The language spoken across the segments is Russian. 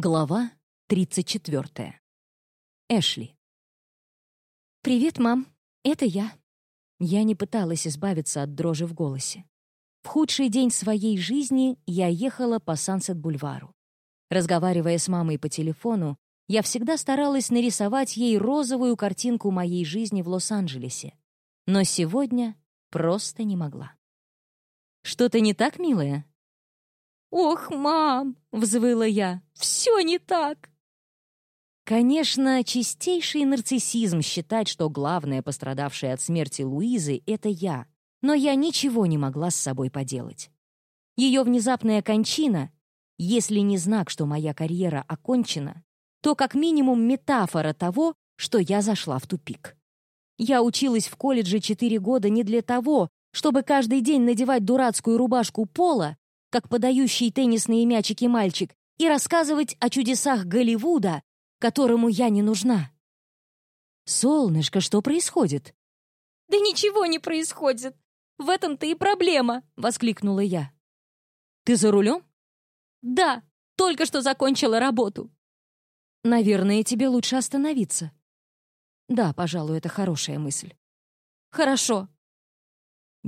Глава 34. Эшли. «Привет, мам. Это я». Я не пыталась избавиться от дрожи в голосе. В худший день своей жизни я ехала по Сансет-бульвару. Разговаривая с мамой по телефону, я всегда старалась нарисовать ей розовую картинку моей жизни в Лос-Анджелесе. Но сегодня просто не могла. «Что-то не так, милая?» «Ох, мам!» — взвыла я. «Все не так!» Конечно, чистейший нарциссизм считать, что главное пострадавшее от смерти Луизы — это я, но я ничего не могла с собой поделать. Ее внезапная кончина, если не знак, что моя карьера окончена, то как минимум метафора того, что я зашла в тупик. Я училась в колледже четыре года не для того, чтобы каждый день надевать дурацкую рубашку пола как подающий теннисные мячики мальчик, и рассказывать о чудесах Голливуда, которому я не нужна. «Солнышко, что происходит?» «Да ничего не происходит. В этом-то и проблема», — воскликнула я. «Ты за рулем?» «Да, только что закончила работу». «Наверное, тебе лучше остановиться». «Да, пожалуй, это хорошая мысль». «Хорошо»,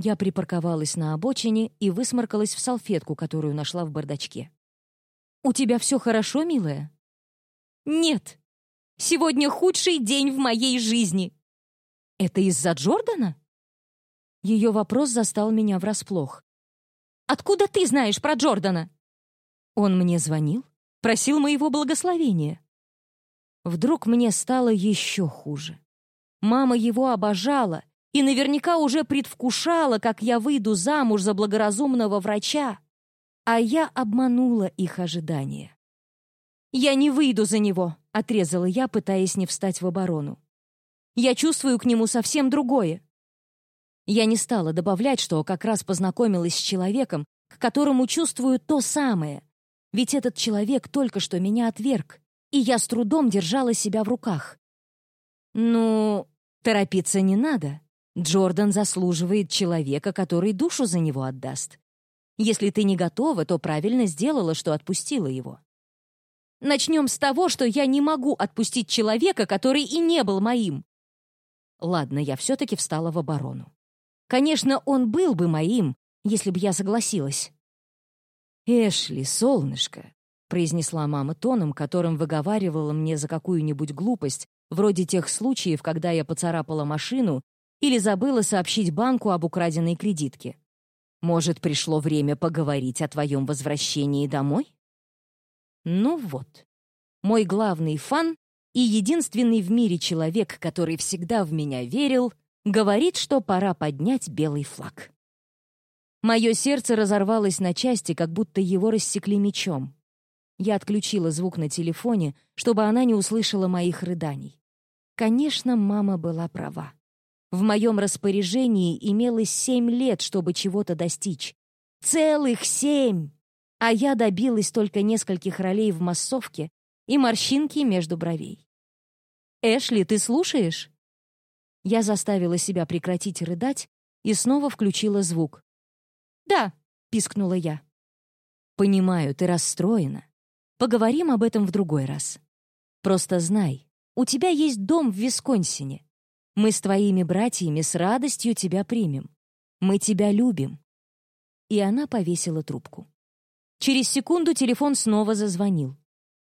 я припарковалась на обочине и высморкалась в салфетку, которую нашла в бардачке. «У тебя все хорошо, милая?» «Нет. Сегодня худший день в моей жизни». «Это из-за Джордана?» Ее вопрос застал меня врасплох. «Откуда ты знаешь про Джордана?» Он мне звонил, просил моего благословения. Вдруг мне стало еще хуже. Мама его обожала и наверняка уже предвкушала, как я выйду замуж за благоразумного врача, а я обманула их ожидания. «Я не выйду за него», — отрезала я, пытаясь не встать в оборону. «Я чувствую к нему совсем другое». Я не стала добавлять, что как раз познакомилась с человеком, к которому чувствую то самое, ведь этот человек только что меня отверг, и я с трудом держала себя в руках. «Ну, торопиться не надо», Джордан заслуживает человека, который душу за него отдаст. Если ты не готова, то правильно сделала, что отпустила его. Начнем с того, что я не могу отпустить человека, который и не был моим. Ладно, я все-таки встала в оборону. Конечно, он был бы моим, если бы я согласилась. «Эшли, солнышко», — произнесла мама тоном, которым выговаривала мне за какую-нибудь глупость, вроде тех случаев, когда я поцарапала машину или забыла сообщить банку об украденной кредитке. Может, пришло время поговорить о твоем возвращении домой? Ну вот. Мой главный фан и единственный в мире человек, который всегда в меня верил, говорит, что пора поднять белый флаг. Мое сердце разорвалось на части, как будто его рассекли мечом. Я отключила звук на телефоне, чтобы она не услышала моих рыданий. Конечно, мама была права. В моем распоряжении имелось семь лет, чтобы чего-то достичь. Целых семь! А я добилась только нескольких ролей в массовке и морщинки между бровей. «Эшли, ты слушаешь?» Я заставила себя прекратить рыдать и снова включила звук. «Да», — пискнула я. «Понимаю, ты расстроена. Поговорим об этом в другой раз. Просто знай, у тебя есть дом в Висконсине. Мы с твоими братьями с радостью тебя примем. Мы тебя любим». И она повесила трубку. Через секунду телефон снова зазвонил.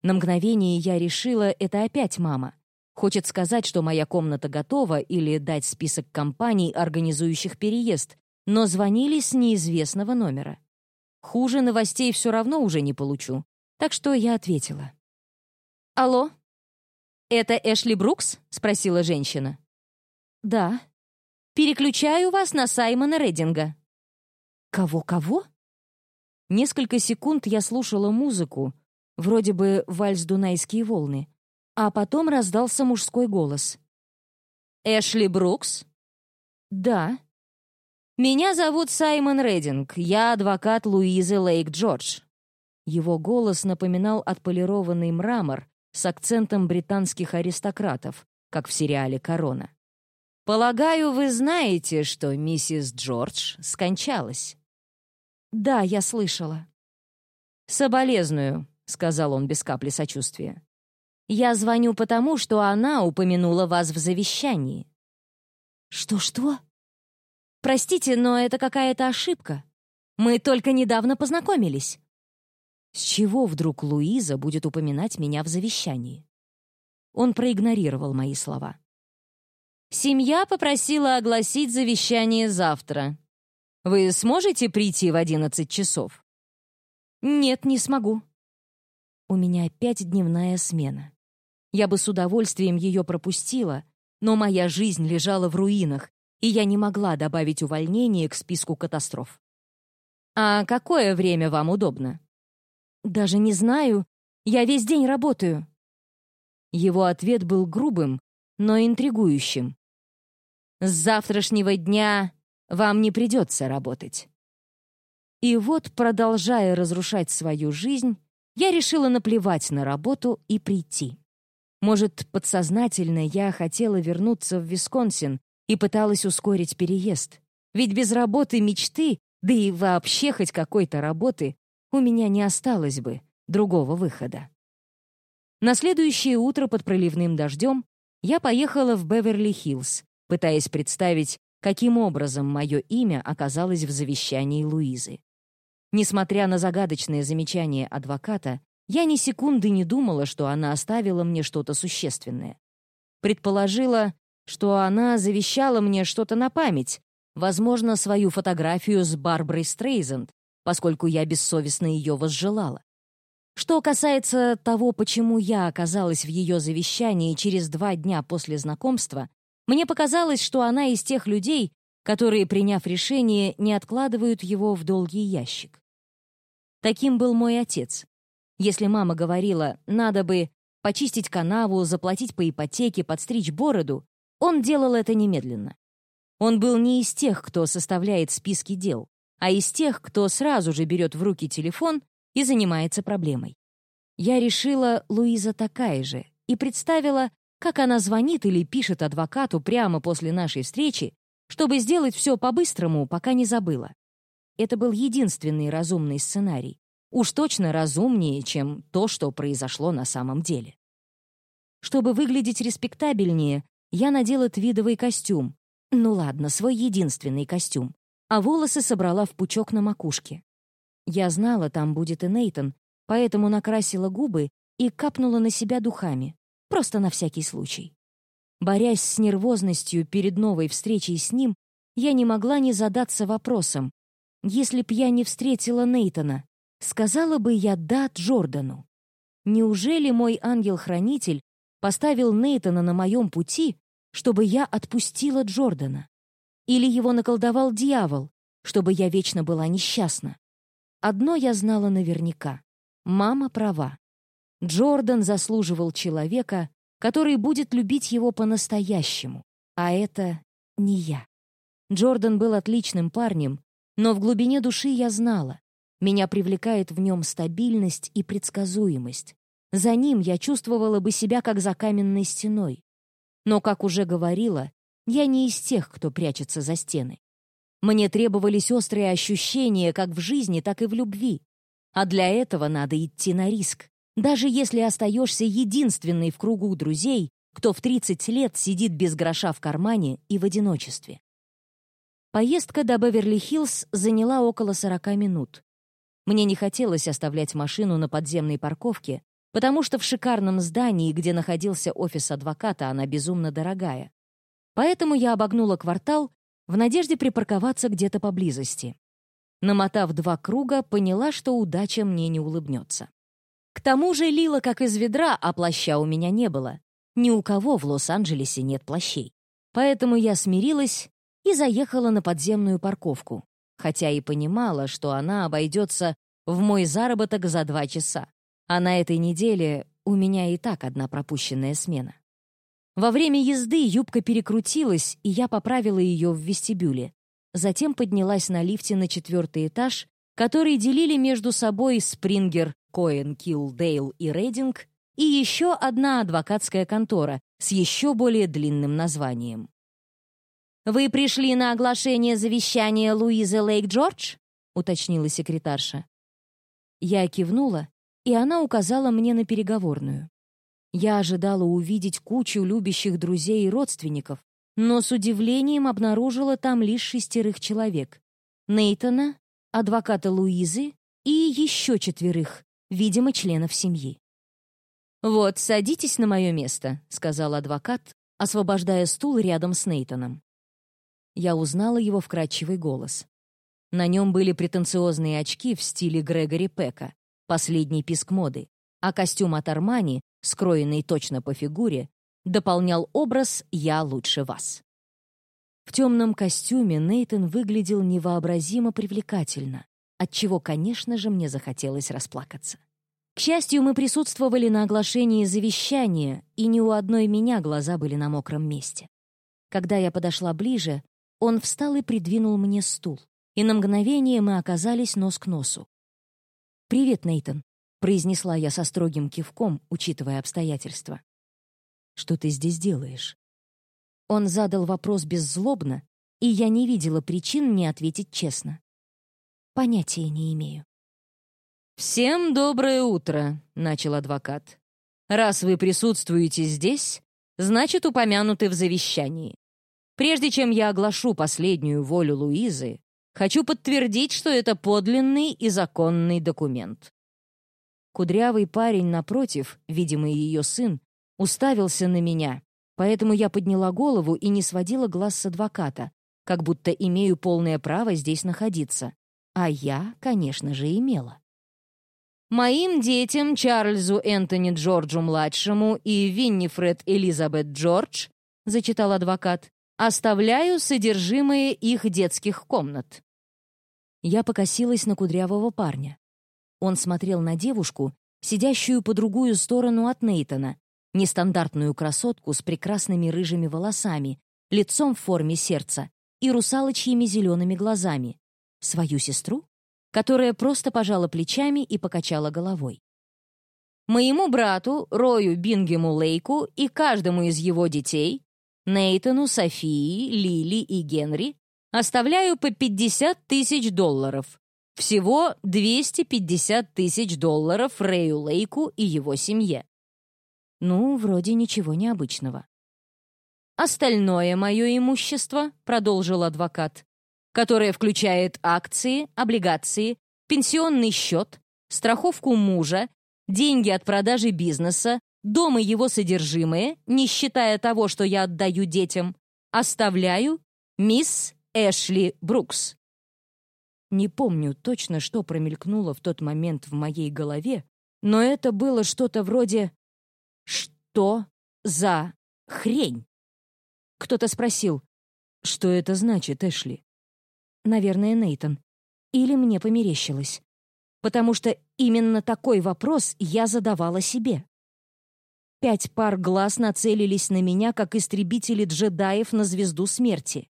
На мгновение я решила, это опять мама. Хочет сказать, что моя комната готова или дать список компаний, организующих переезд, но звонили с неизвестного номера. Хуже новостей все равно уже не получу, так что я ответила. «Алло?» «Это Эшли Брукс?» — спросила женщина. «Да». «Переключаю вас на Саймона Реддинга». «Кого-кого?» Несколько секунд я слушала музыку, вроде бы вальс «Дунайские волны», а потом раздался мужской голос. «Эшли Брукс?» «Да». «Меня зовут Саймон Реддинг, я адвокат Луизы Лейк-Джордж». Его голос напоминал отполированный мрамор с акцентом британских аристократов, как в сериале «Корона». Полагаю, вы знаете, что миссис Джордж скончалась. Да, я слышала. Соболезную. — сказал он без капли сочувствия. «Я звоню потому, что она упомянула вас в завещании». «Что-что?» «Простите, но это какая-то ошибка. Мы только недавно познакомились». С чего вдруг Луиза будет упоминать меня в завещании? Он проигнорировал мои слова. «Семья попросила огласить завещание завтра. Вы сможете прийти в одиннадцать часов?» «Нет, не смогу». У меня опять дневная смена. Я бы с удовольствием ее пропустила, но моя жизнь лежала в руинах, и я не могла добавить увольнение к списку катастроф. «А какое время вам удобно?» «Даже не знаю. Я весь день работаю». Его ответ был грубым, но интригующим. «С завтрашнего дня вам не придется работать». И вот, продолжая разрушать свою жизнь, я решила наплевать на работу и прийти. Может, подсознательно я хотела вернуться в Висконсин и пыталась ускорить переезд. Ведь без работы мечты, да и вообще хоть какой-то работы, у меня не осталось бы другого выхода. На следующее утро под проливным дождем я поехала в Беверли-Хиллз, пытаясь представить, каким образом мое имя оказалось в завещании Луизы. Несмотря на загадочное замечание адвоката, я ни секунды не думала, что она оставила мне что-то существенное. Предположила, что она завещала мне что-то на память, возможно, свою фотографию с Барбарой Стрейзенд, поскольку я бессовестно ее возжелала. Что касается того, почему я оказалась в ее завещании через два дня после знакомства, мне показалось, что она из тех людей, которые, приняв решение, не откладывают его в долгий ящик. Таким был мой отец. Если мама говорила, надо бы почистить канаву, заплатить по ипотеке, подстричь бороду, он делал это немедленно. Он был не из тех, кто составляет списки дел а из тех, кто сразу же берет в руки телефон и занимается проблемой. Я решила, Луиза такая же, и представила, как она звонит или пишет адвокату прямо после нашей встречи, чтобы сделать все по-быстрому, пока не забыла. Это был единственный разумный сценарий. Уж точно разумнее, чем то, что произошло на самом деле. Чтобы выглядеть респектабельнее, я надела твидовый костюм. Ну ладно, свой единственный костюм а волосы собрала в пучок на макушке. Я знала, там будет и Нейтон, поэтому накрасила губы и капнула на себя духами, просто на всякий случай. Борясь с нервозностью перед новой встречей с ним, я не могла не задаться вопросом, если б я не встретила Нейтона, сказала бы я «да» Джордану. Неужели мой ангел-хранитель поставил Нейтона на моем пути, чтобы я отпустила Джордана? Или его наколдовал дьявол, чтобы я вечно была несчастна? Одно я знала наверняка. Мама права. Джордан заслуживал человека, который будет любить его по-настоящему, а это не я. Джордан был отличным парнем, но в глубине души я знала, меня привлекает в нем стабильность и предсказуемость. За ним я чувствовала бы себя как за каменной стеной. Но, как уже говорила, я не из тех, кто прячется за стены. Мне требовались острые ощущения как в жизни, так и в любви. А для этого надо идти на риск. Даже если остаешься единственной в кругу друзей, кто в 30 лет сидит без гроша в кармане и в одиночестве. Поездка до Беверли-Хиллз заняла около 40 минут. Мне не хотелось оставлять машину на подземной парковке, потому что в шикарном здании, где находился офис адвоката, она безумно дорогая. Поэтому я обогнула квартал в надежде припарковаться где-то поблизости. Намотав два круга, поняла, что удача мне не улыбнется. К тому же лила как из ведра, а плаща у меня не было. Ни у кого в Лос-Анджелесе нет плащей. Поэтому я смирилась и заехала на подземную парковку, хотя и понимала, что она обойдется в мой заработок за два часа. А на этой неделе у меня и так одна пропущенная смена. Во время езды юбка перекрутилась, и я поправила ее в вестибюле. Затем поднялась на лифте на четвертый этаж, который делили между собой Спрингер, Коэн, Килдейл и Рейдинг, и еще одна адвокатская контора с еще более длинным названием. «Вы пришли на оглашение завещания Луизы Лейк-Джордж?» — уточнила секретарша. Я кивнула и она указала мне на переговорную. Я ожидала увидеть кучу любящих друзей и родственников, но с удивлением обнаружила там лишь шестерых человек. Нейтона, адвоката Луизы и еще четверых, видимо, членов семьи. «Вот, садитесь на мое место», — сказал адвокат, освобождая стул рядом с Нейтоном. Я узнала его вкрадчивый голос. На нем были претенциозные очки в стиле Грегори Пека, последний писк моды, а костюм от Армани, скроенный точно по фигуре, дополнял образ «я лучше вас». В темном костюме Нейтон выглядел невообразимо привлекательно, отчего, конечно же, мне захотелось расплакаться. К счастью, мы присутствовали на оглашении завещания, и ни у одной меня глаза были на мокром месте. Когда я подошла ближе, он встал и придвинул мне стул, и на мгновение мы оказались нос к носу. «Привет, Нейтон», — произнесла я со строгим кивком, учитывая обстоятельства. «Что ты здесь делаешь?» Он задал вопрос беззлобно, и я не видела причин не ответить честно. «Понятия не имею». «Всем доброе утро», — начал адвокат. «Раз вы присутствуете здесь, значит, упомянуты в завещании. Прежде чем я оглашу последнюю волю Луизы, хочу подтвердить, что это подлинный и законный документ». Кудрявый парень напротив, видимо, ее сын, уставился на меня, поэтому я подняла голову и не сводила глаз с адвоката, как будто имею полное право здесь находиться. А я, конечно же, имела. Моим детям, Чарльзу Энтони Джорджу-младшему и Виннифред Элизабет Джордж, зачитал адвокат, оставляю содержимое их детских комнат. Я покосилась на кудрявого парня. Он смотрел на девушку, сидящую по другую сторону от Нейтона, нестандартную красотку с прекрасными рыжими волосами, лицом в форме сердца и русалочьими зелеными глазами. Свою сестру? которая просто пожала плечами и покачала головой. «Моему брату, Рою Бингему Лейку и каждому из его детей, Нейтану, Софии, Лили и Генри, оставляю по 50 тысяч долларов. Всего 250 тысяч долларов Рэю Лейку и его семье. Ну, вроде ничего необычного. «Остальное мое имущество», — продолжил адвокат, которая включает акции, облигации, пенсионный счет, страховку мужа, деньги от продажи бизнеса, дом и его содержимое, не считая того, что я отдаю детям, оставляю мисс Эшли Брукс. Не помню точно, что промелькнуло в тот момент в моей голове, но это было что-то вроде «Что за хрень?» Кто-то спросил, «Что это значит, Эшли?» Наверное, Нейтон. Или мне померещилось. Потому что именно такой вопрос я задавала себе. Пять пар глаз нацелились на меня, как истребители джедаев на звезду смерти.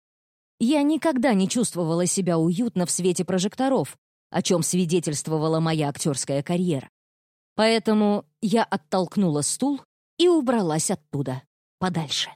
Я никогда не чувствовала себя уютно в свете прожекторов, о чем свидетельствовала моя актерская карьера. Поэтому я оттолкнула стул и убралась оттуда подальше.